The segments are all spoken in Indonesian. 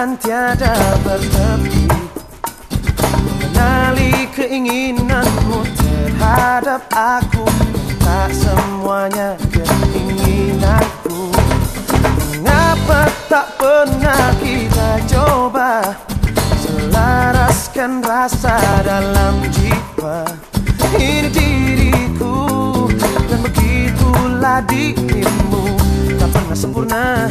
perasaan tiada bertepi. Mengenali keinginanmu terhadap aku. Tak semuanya keinginanku. Mengapa tak pernah kita coba? Selaraskan rasa dalam jiwa. Ini diriku dan begitulah dirimu. Tak pernah sempurna.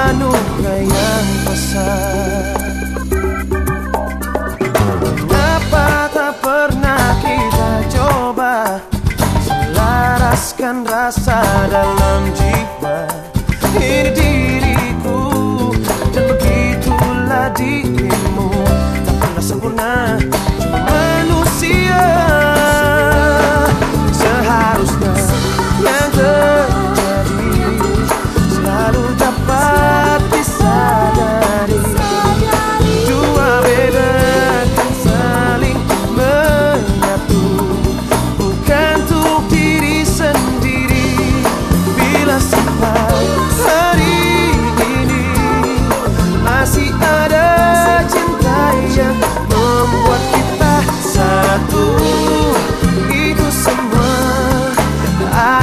paano yang pasar Kenapa tak pernah kita coba Selaraskan rasa dalam jiwa? Ini diriku dan begitulah dia.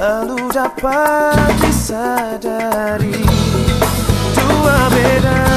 lalu dapat disadari. Dua beda.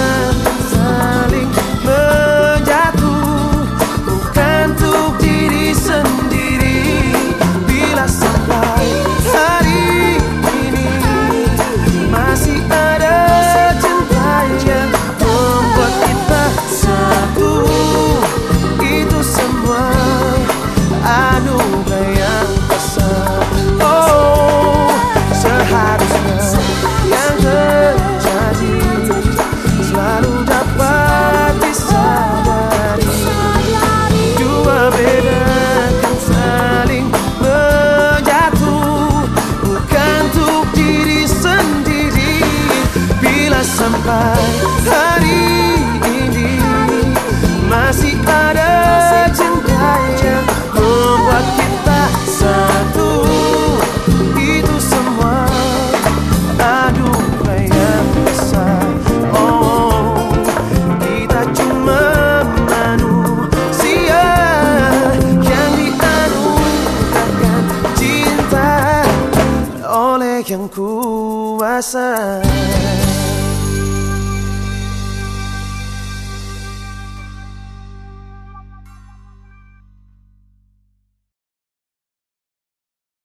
yang kuasa.